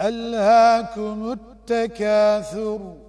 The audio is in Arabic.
ألهاكم التكاثر.